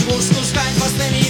Już mózg, skrajnie własnymi